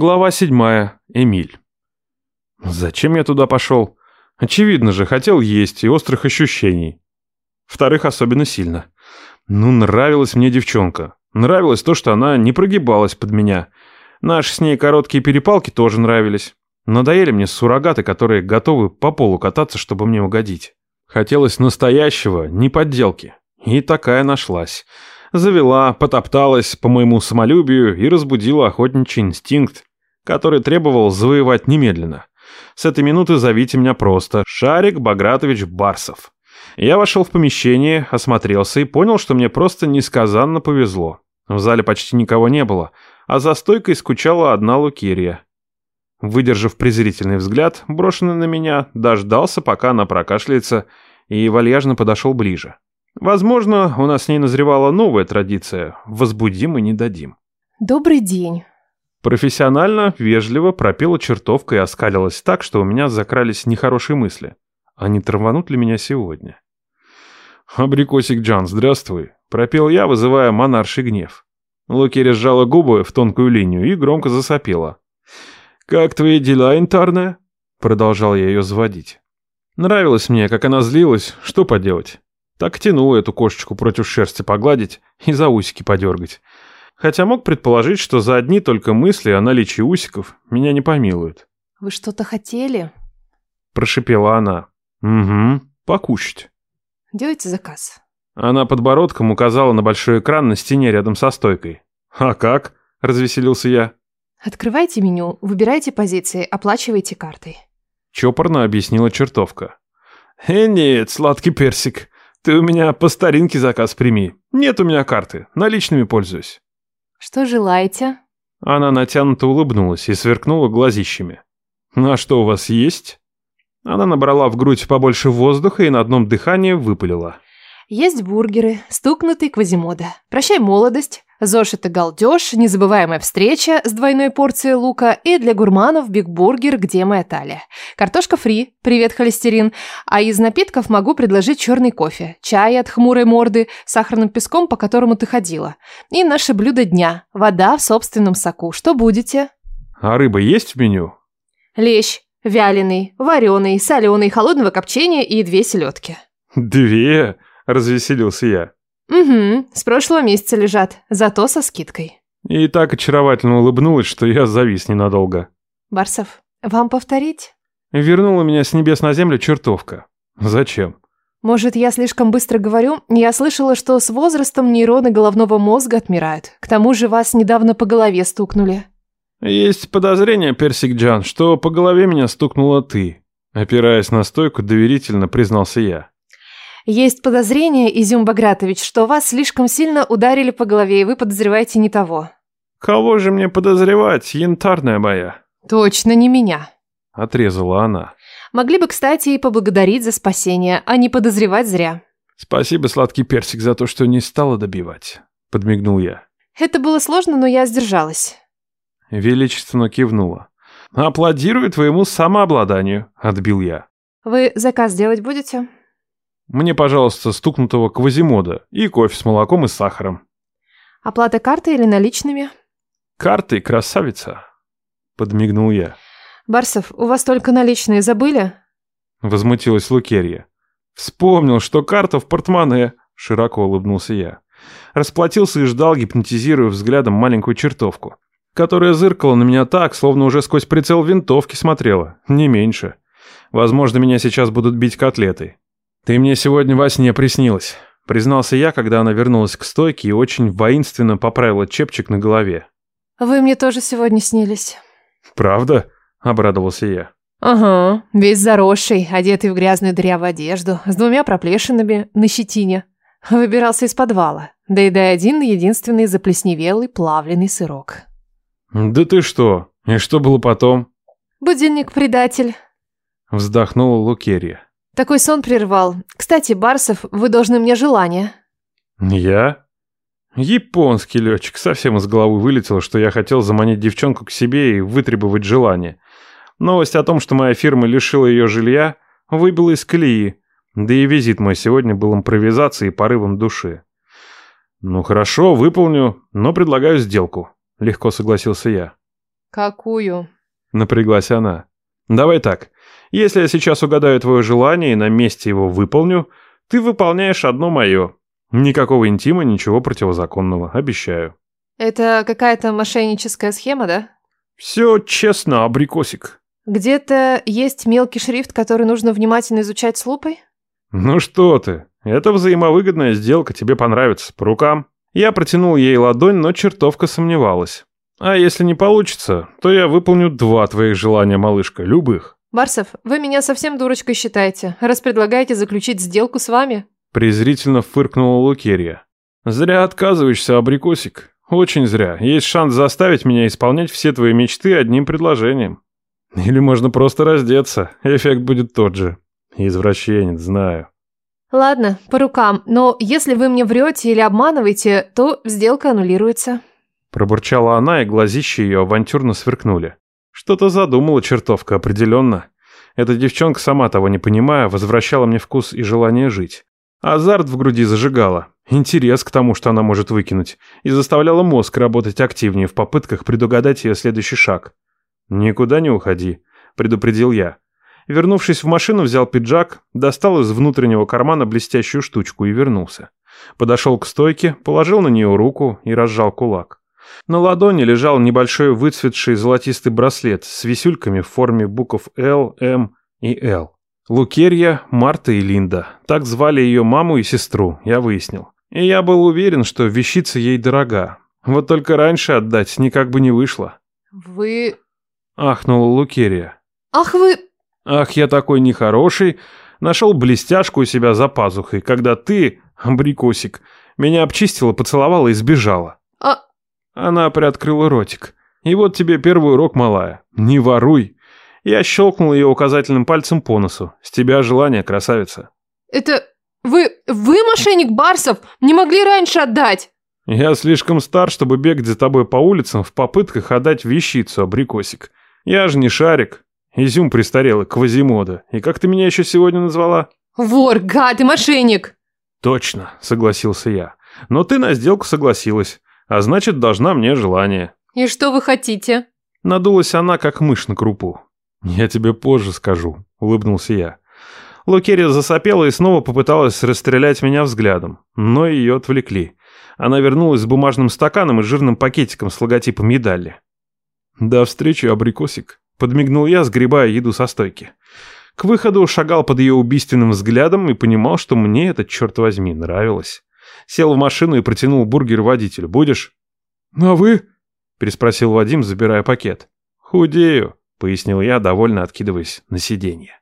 Глава седьмая. Эмиль. Зачем я туда пошел? Очевидно же, хотел есть и острых ощущений. Вторых особенно сильно. Ну, нравилась мне девчонка. Нравилось то, что она не прогибалась под меня. Наши с ней короткие перепалки тоже нравились. Надоели мне суррогаты, которые готовы по полу кататься, чтобы мне угодить. Хотелось настоящего, не подделки. И такая нашлась завела, потопталась по моему самолюбию и разбудила охотничий инстинкт, который требовал завоевать немедленно. С этой минуты зовите меня просто Шарик Багратович Барсов. Я вошел в помещение, осмотрелся и понял, что мне просто несказанно повезло. В зале почти никого не было, а за стойкой скучала одна Лукирия. Выдержав презрительный взгляд, брошенный на меня, дождался, пока она прокашляется, и вальяжно подошел ближе. Возможно, у нас с ней назревала новая традиция «возбудим и не дадим». «Добрый день». Профессионально, вежливо пропела чертовка и оскалилась так, что у меня закрались нехорошие мысли. А не траванут ли меня сегодня? «Абрикосик Джан, здравствуй», — пропел я, вызывая монарший гнев. Лукеря сжала губы в тонкую линию и громко засопела. «Как твои дела, интарная?» Продолжал я ее заводить. Нравилось мне, как она злилась, что поделать. Так тянуло эту кошечку против шерсти погладить и за усики подергать. Хотя мог предположить, что за одни только мысли о наличии усиков меня не помилуют. «Вы что-то хотели?» Прошипела она. «Угу, покушать». «Делайте заказ». Она подбородком указала на большой экран на стене рядом со стойкой. «А как?» – развеселился я. «Открывайте меню, выбирайте позиции, оплачивайте картой». Чопорно объяснила чертовка. «Э, нет, сладкий персик. Ты у меня по старинке заказ прими. Нет у меня карты, наличными пользуюсь. Что желаете? Она натянуто улыбнулась и сверкнула глазищами. Ну а что у вас есть? Она набрала в грудь побольше воздуха и на одном дыхании выпалила. Есть бургеры, стукнутый Квазимода. Прощай молодость, ЗОЖ это галдеж, незабываемая встреча с двойной порцией лука и для гурманов бигбургер «Где моя талия?». Картошка фри, привет холестерин, а из напитков могу предложить черный кофе, чай от хмурой морды, сахарным песком, по которому ты ходила. И наше блюдо дня – вода в собственном соку. Что будете? А рыба есть в меню? Лещ, вяленый, вареный, соленый, холодного копчения и две селедки. Две? Развеселился я. Угу, с прошлого месяца лежат, зато со скидкой. И так очаровательно улыбнулась, что я завис ненадолго. Барсов, вам повторить? Вернула меня с небес на землю чертовка. Зачем? Может, я слишком быстро говорю? Я слышала, что с возрастом нейроны головного мозга отмирают. К тому же вас недавно по голове стукнули. Есть подозрение, Персик Джан, что по голове меня стукнула ты. Опираясь на стойку, доверительно признался я. Есть подозрение, Изюм Багратович, что вас слишком сильно ударили по голове, и вы подозреваете не того. Кого же мне подозревать, янтарная моя? Точно не меня. Отрезала она. Могли бы, кстати, и поблагодарить за спасение, а не подозревать зря. Спасибо, сладкий персик, за то, что не стала добивать. Подмигнул я. Это было сложно, но я сдержалась. Величественно кивнула. Аплодирую твоему самообладанию, отбил я. Вы заказ делать будете? Мне, пожалуйста, стукнутого квазимода и кофе с молоком и сахаром. Оплата картой или наличными? Картой, красавица. Подмигнул я. Барсов, у вас только наличные забыли? Возмутилась Лукерья. Вспомнил, что карта в портмоне. Широко улыбнулся я. Расплатился и ждал, гипнотизируя взглядом маленькую чертовку, которая зыркала на меня так, словно уже сквозь прицел винтовки смотрела, не меньше. Возможно, меня сейчас будут бить котлетой. «Ты мне сегодня во сне приснилась», — признался я, когда она вернулась к стойке и очень воинственно поправила чепчик на голове. «Вы мне тоже сегодня снились». «Правда?» — обрадовался я. «Ага, весь заросший, одетый в грязную дырявую одежду, с двумя проплешинами на щетине. Выбирался из подвала, доедая один единственный заплесневелый плавленый сырок». «Да ты что? И что было потом?» «Будильник-предатель», — вздохнула Лукерья. Такой сон прервал. Кстати, Барсов, вы должны мне желание. Я? Японский летчик совсем из головы вылетел, что я хотел заманить девчонку к себе и вытребовать желание. Новость о том, что моя фирма лишила ее жилья, выбила из колеи. Да и визит мой сегодня был импровизацией и порывом души. «Ну хорошо, выполню, но предлагаю сделку», — легко согласился я. Какую? Напряглась она. Давай так. Если я сейчас угадаю твое желание и на месте его выполню, ты выполняешь одно мое. Никакого интима, ничего противозаконного, обещаю. Это какая-то мошенническая схема, да? Все честно, абрикосик. Где-то есть мелкий шрифт, который нужно внимательно изучать с лупой? Ну что ты, это взаимовыгодная сделка, тебе понравится, по рукам. Я протянул ей ладонь, но чертовка сомневалась. А если не получится, то я выполню два твоих желания, малышка, любых. Барсов, вы меня совсем дурочкой считаете, раз предлагаете заключить сделку с вами? Презрительно фыркнула Лукерья. Зря отказываешься, абрикосик. Очень зря. Есть шанс заставить меня исполнять все твои мечты одним предложением. Или можно просто раздеться, эффект будет тот же. Извращенец, знаю. Ладно, по рукам, но если вы мне врете или обманываете, то сделка аннулируется. Пробурчала она, и глазища ее авантюрно сверкнули. Что-то задумала чертовка, определенно. Эта девчонка, сама того не понимая, возвращала мне вкус и желание жить. Азарт в груди зажигала, интерес к тому, что она может выкинуть, и заставляла мозг работать активнее в попытках предугадать ее следующий шаг. «Никуда не уходи», — предупредил я. Вернувшись в машину, взял пиджак, достал из внутреннего кармана блестящую штучку и вернулся. Подошел к стойке, положил на нее руку и разжал кулак. На ладони лежал небольшой выцветший золотистый браслет с висюльками в форме букв Л, М и Л. Лукерья, Марта и Линда. Так звали ее маму и сестру, я выяснил. И я был уверен, что вещица ей дорога. Вот только раньше отдать никак бы не вышло. Вы... Ахнула Лукерия. Ах вы... Ах, я такой нехороший. Нашел блестяшку у себя за пазухой, когда ты, абрикосик, меня обчистила, поцеловала и сбежала. Она приоткрыла ротик. И вот тебе первый урок, малая. Не воруй. Я щелкнул ее указательным пальцем по носу. С тебя желание, красавица. Это... Вы... Вы мошенник Барсов? Не могли раньше отдать? Я слишком стар, чтобы бегать за тобой по улицам в попытках отдать вещицу, абрикосик. Я же не шарик. Изюм престарелый, квазимода. И как ты меня еще сегодня назвала? Вор, гад и мошенник. Точно, согласился я. Но ты на сделку согласилась, а значит, должна мне желание. И что вы хотите? Надулась она, как мышь на крупу. «Я тебе позже скажу», — улыбнулся я. Лукерия засопела и снова попыталась расстрелять меня взглядом, но ее отвлекли. Она вернулась с бумажным стаканом и жирным пакетиком с логотипом медали. «До встречи, абрикосик», — подмигнул я, сгребая еду со стойки. К выходу шагал под ее убийственным взглядом и понимал, что мне это, черт возьми, нравилось. Сел в машину и протянул бургер водителю. «Будешь?» «А вы?» — переспросил Вадим, забирая пакет. «Худею», — пояснил я, довольно откидываясь на сиденье.